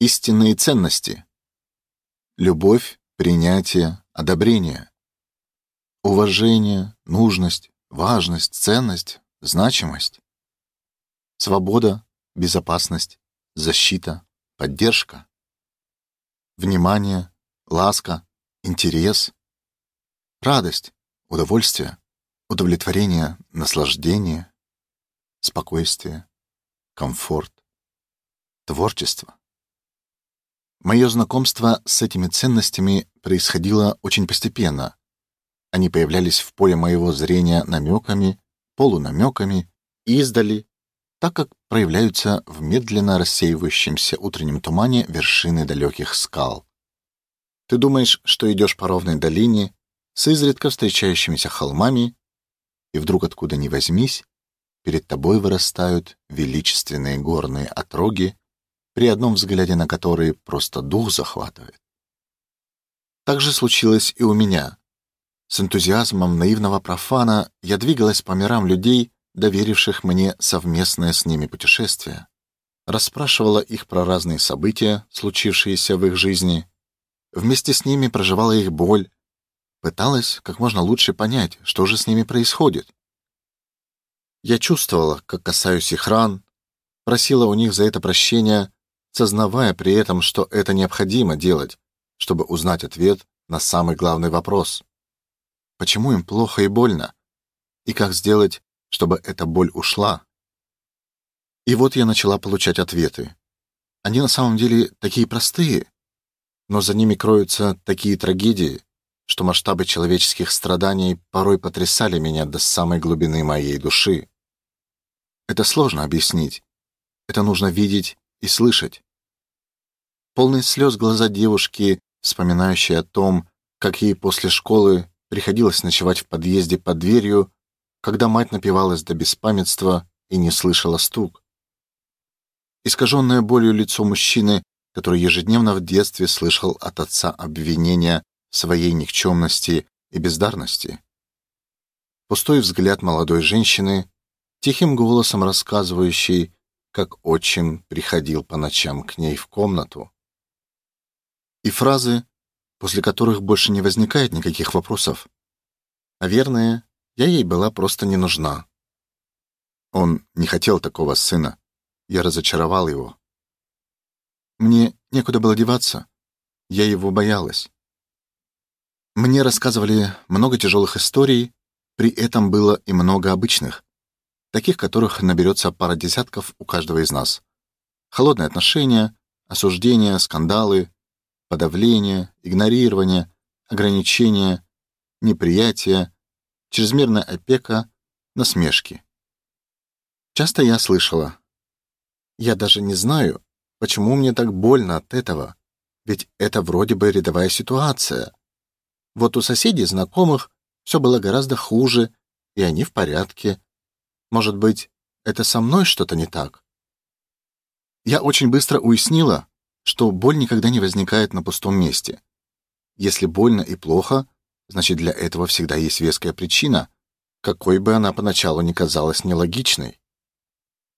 Истинные ценности. Любовь, принятие, одобрение. Уважение, нужность, важность, ценность, значимость. Свобода, безопасность, защита, поддержка. Внимание, ласка, интерес. Радость, удовольствие, удовлетворение, наслаждение, спокойствие, комфорт, творчество. Мое знакомство с этими ценностями происходило очень постепенно. Они появлялись в поле моего зрения намеками, полунамеками, издали, так как проявляются в медленно рассеивающемся утреннем тумане вершины далеких скал. Ты думаешь, что идешь по ровной долине с изредка встречающимися холмами, и вдруг откуда ни возьмись, перед тобой вырастают величественные горные отроги, при одном взгляде на которые просто дух захватывает. Так же случилось и у меня. С энтузиазмом наивного профана я двигалась по мирам людей, доверивших мне совместное с ними путешествие, расспрашивала их про разные события, случившиеся в их жизни, вместе с ними проживала их боль, пыталась как можно лучше понять, что же с ними происходит. Я чувствовала, как касаюсь их ран, просила у них за это прощения, сознавая при этом, что это необходимо делать, чтобы узнать ответ на самый главный вопрос: почему им плохо и больно, и как сделать, чтобы эта боль ушла. И вот я начала получать ответы. Они на самом деле такие простые, но за ними кроются такие трагедии, что масштабы человеческих страданий порой потрясали меня до самой глубины моей души. Это сложно объяснить. Это нужно видеть и слышать. Полные слез глаза девушки, вспоминающей о том, как ей после школы приходилось ночевать в подъезде под дверью, когда мать напивалась до беспамятства и не слышала стук. Искаженное болью лицо мужчины, который ежедневно в детстве слышал от отца обвинения своей никчемности и бездарности. Пустой взгляд молодой женщины, тихим голосом рассказывающей, как отчим приходил по ночам к ней в комнату. И фразы, после которых больше не возникает никаких вопросов. Наверное, я ей была просто не нужна. Он не хотел такого сына. Я разочаровал его. Мне некуда было деваться. Я его боялась. Мне рассказывали много тяжелых историй, при этом было и много обычных таких которых наберется пара десятков у каждого из нас. Холодные отношения, осуждения, скандалы, подавление, игнорирование, ограничения, неприятие, чрезмерная опека, насмешки. Часто я слышала: "Я даже не знаю, почему мне так больно от этого, ведь это вроде бы рядовая ситуация. Вот у соседей, знакомых все было гораздо хуже, и они в порядке, может быть, это со мной что-то не так? Я очень быстро уяснила, что боль никогда не возникает на пустом месте. Если больно и плохо, значит для этого всегда есть веская причина, какой бы она поначалу ни казалась нелогичной.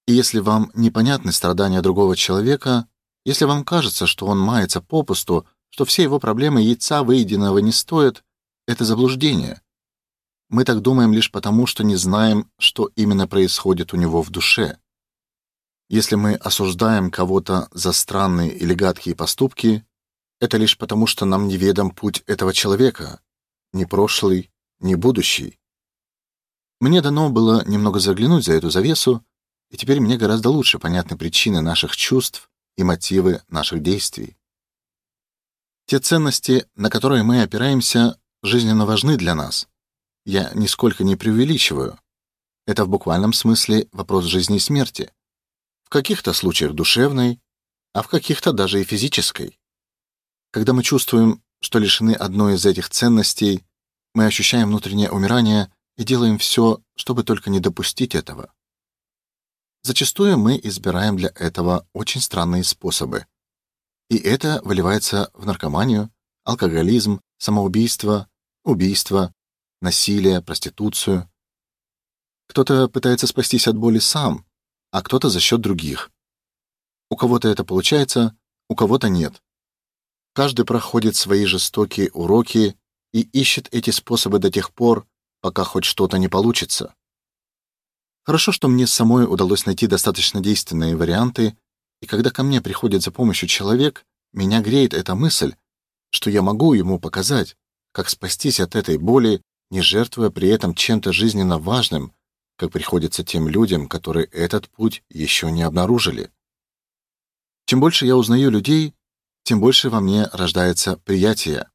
И если вам непонятны страдания другого человека, если вам кажется, что он мается попусту, что все его проблемы яйца выеденного не стоят, это заблуждение. Мы так думаем лишь потому, что не знаем, что именно происходит у него в душе. Если мы осуждаем кого-то за странные или гадкие поступки, это лишь потому, что нам неведом путь этого человека, ни прошлый, ни будущий. Мне дано было немного заглянуть за эту завесу, и теперь мне гораздо лучше понятны причины наших чувств и мотивы наших действий. Те ценности, на которые мы опираемся, жизненно важны для нас. Я нисколько не преувеличиваю. Это в буквальном смысле вопрос жизни и смерти. В каких-то случаях душевной, а в каких-то даже и физической. Когда мы чувствуем, что лишены одной из этих ценностей, мы ощущаем внутреннее умирание и делаем все, чтобы только не допустить этого. Зачастую мы избираем для этого очень странные способы. И это выливается в наркоманию, алкоголизм, самоубийство, убийство, насилие, проституцию. Кто-то пытается спастись от боли сам, а кто-то за счет других. У кого-то это получается, у кого-то нет. Каждый проходит свои жестокие уроки и ищет эти способы до тех пор, пока хоть что-то не получится. Хорошо, что мне самой удалось найти достаточно действенные варианты, и когда ко мне приходит за помощью человек, меня греет эта мысль, что я могу ему показать, как спастись от этой боли, не жертвуя при этом чем-то жизненно важным, как приходится тем людям, которые этот путь еще не обнаружили. Чем больше я узнаю людей, тем больше во мне рождается приятие.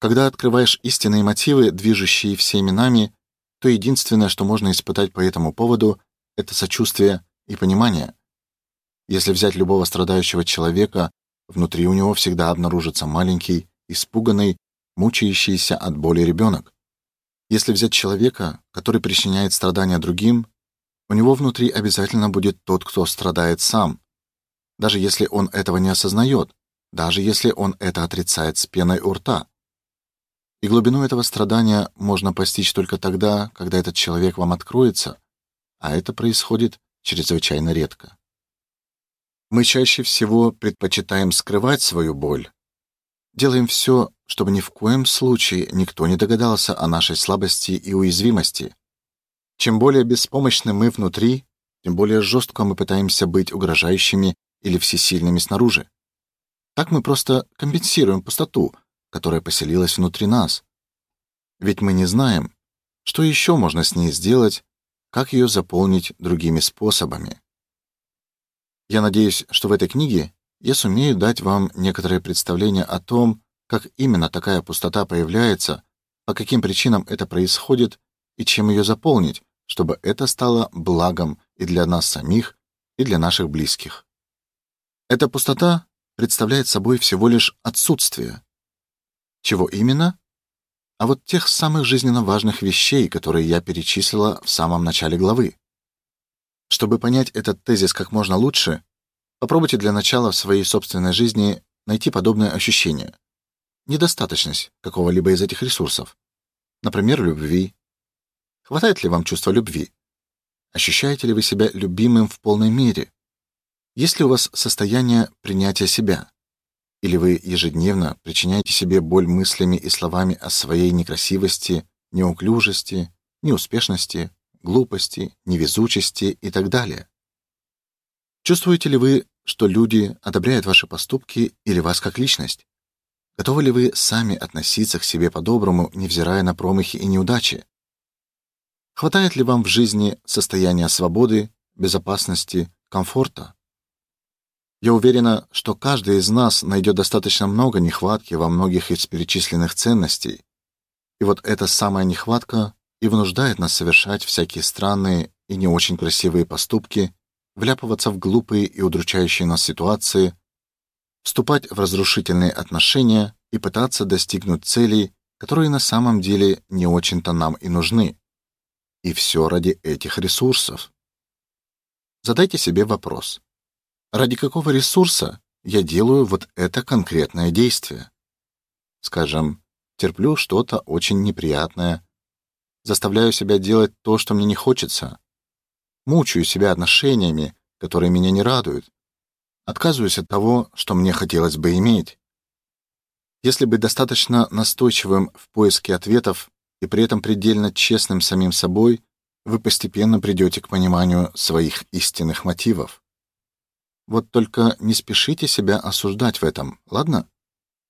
Когда открываешь истинные мотивы, движущие всеми нами, то единственное, что можно испытать по этому поводу, это сочувствие и понимание. Если взять любого страдающего человека, внутри у него всегда обнаружится маленький, испуганный, мучающийся от боли ребенок. Если взять человека, который причиняет страдания другим, у него внутри обязательно будет тот, кто страдает сам, даже если он этого не осознает, даже если он это отрицает с пеной у рта. И глубину этого страдания можно постичь только тогда, когда этот человек вам откроется, а это происходит чрезвычайно редко. Мы чаще всего предпочитаем скрывать свою боль. Делаем все, чтобы ни в коем случае никто не догадался о нашей слабости и уязвимости. Чем более беспомощны мы внутри, тем более жестко мы пытаемся быть угрожающими или всесильными снаружи. Так мы просто компенсируем пустоту, которая поселилась внутри нас. Ведь мы не знаем, что еще можно с ней сделать, как ее заполнить другими способами. Я надеюсь, что в этой книге я сумею дать вам некоторое представление о том, как именно такая пустота появляется, по каким причинам это происходит и чем ее заполнить, чтобы это стало благом и для нас самих, и для наших близких. Эта пустота представляет собой всего лишь отсутствие. Чего именно? А вот тех самых жизненно важных вещей, которые я перечислила в самом начале главы. Чтобы понять этот тезис как можно лучше, попробуйте для начала в своей собственной жизни найти подобное ощущение. Недостаточность какого-либо из этих ресурсов. Например, любви. Хватает ли вам чувства любви? Ощущаете ли вы себя любимым в полной мере? Есть ли у вас состояние принятия себя? Или вы ежедневно причиняете себе боль мыслями и словами о своей некрасивости, неуклюжести, неуспешности, глупости, невезучести и так далее? Чувствуете ли вы, что люди одобряют ваши поступки или вас как личность? Готовы ли вы сами относиться к себе по-доброму, невзирая на промахи и неудачи? Хватает ли вам в жизни состояния свободы, безопасности, комфорта? Я уверена, что каждый из нас найдет достаточно много нехватки во многих из перечисленных ценностей. И вот эта самая нехватка и вынуждает нас совершать всякие странные и не очень красивые поступки, вляпываться в глупые и удручающие нас ситуации, вступать в разрушительные отношения и пытаться достигнуть целей, которые на самом деле не очень-то нам и нужны. И все ради этих ресурсов. Задайте себе вопрос: Ради какого ресурса я делаю вот это конкретное действие? Скажем, терплю что-то очень неприятное, заставляю себя делать то, что мне не хочется, мучаю себя отношениями, которые меня не радуют, отказываюсь от того, что мне хотелось бы иметь. Если быть достаточно настойчивым в поиске ответов и при этом предельно честным самим собой, вы постепенно придете к пониманию своих истинных мотивов. Вот только не спешите себя осуждать в этом, ладно?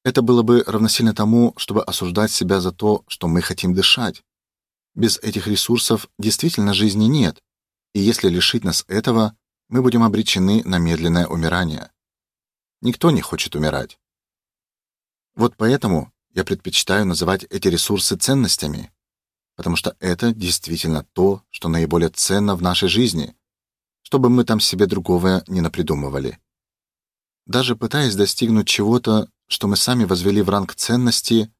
Это было бы равносильно тому, чтобы осуждать себя за то, что мы хотим дышать. Без этих ресурсов действительно жизни нет, и если лишить нас этого, мы будем обречены на медленное умирание. Никто не хочет умирать. Вот поэтому я предпочитаю называть эти ресурсы ценностями, потому что это действительно то, что наиболее ценно в нашей жизни, чтобы мы там себе другого не напридумывали. Даже пытаясь достигнуть чего-то, что мы сами возвели в ранг ценности,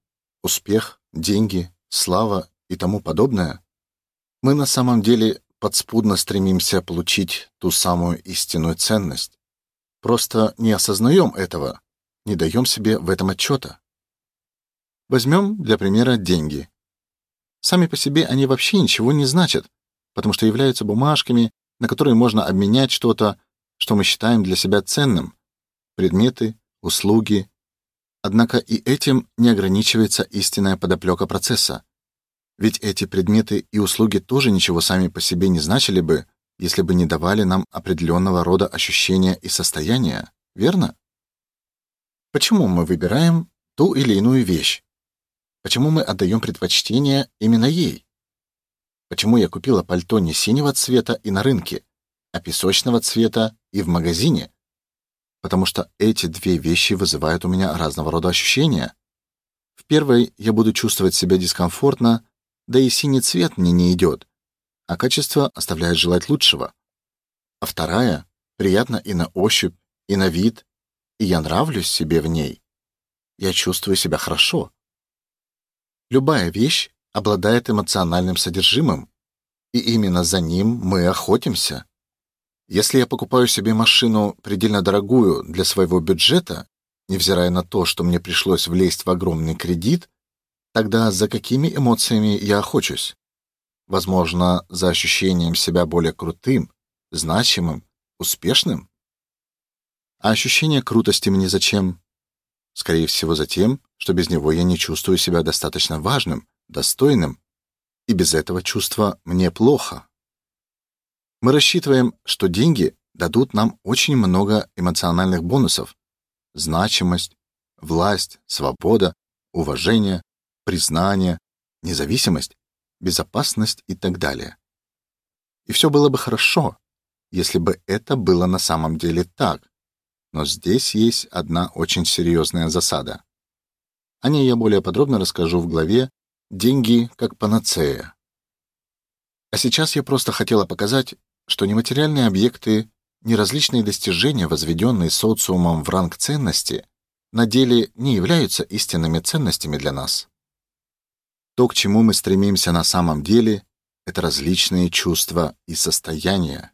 успех, деньги, слава и тому подобное, мы на самом деле подспудно стремимся получить ту самую истинную ценность. Просто не осознаем этого, не даем себе в этом отчета. Возьмем для примера деньги. Сами по себе они вообще ничего не значат, потому что являются бумажками, на которые можно обменять что-то, что мы считаем для себя ценным: предметы, услуги. Однако и этим не ограничивается истинная подоплека процесса. Ведь эти предметы и услуги тоже ничего сами по себе не значили бы, если бы не давали нам определенного рода ощущения и состояния, верно? Почему мы выбираем ту или иную вещь? Почему мы отдаем предпочтение именно ей? Почему я купила пальто не синего цвета и на рынке, а песочного цвета и в магазине? Потому что эти две вещи вызывают у меня разного рода ощущения. В первой я буду чувствовать себя дискомфортно, да и синий цвет мне не идет, а качество оставляет желать лучшего. А вторая приятна и на ощупь, и на вид, и я нравлюсь себе в ней. Я чувствую себя хорошо. Любая вещь обладает эмоциональным содержимым, и именно за ним мы охотимся. Если я покупаю себе машину предельно дорогую для своего бюджета, невзирая на то, что мне пришлось влезть в огромный кредит, Тогда за какими эмоциями я охочусь? Возможно, за ощущением себя более крутым, значимым, успешным? А ощущение крутости мне зачем? Скорее всего, за тем, что без него я не чувствую себя достаточно важным, достойным, и без этого чувства мне плохо. Мы рассчитываем, что деньги дадут нам очень много эмоциональных бонусов: значимость, власть, свобода, уважение, признание, независимость, безопасность и так далее. И все было бы хорошо, если бы это было на самом деле так. Но здесь есть одна очень серьезная засада. О ней я более подробно расскажу в главе Деньги как панацея. А сейчас я просто хотела показать, что нематериальные объекты, ни различные достижения, возведенные социумом в ранг ценности, на деле не являются истинными ценностями для нас. То, к чему мы стремимся на самом деле, это различные чувства и состояния.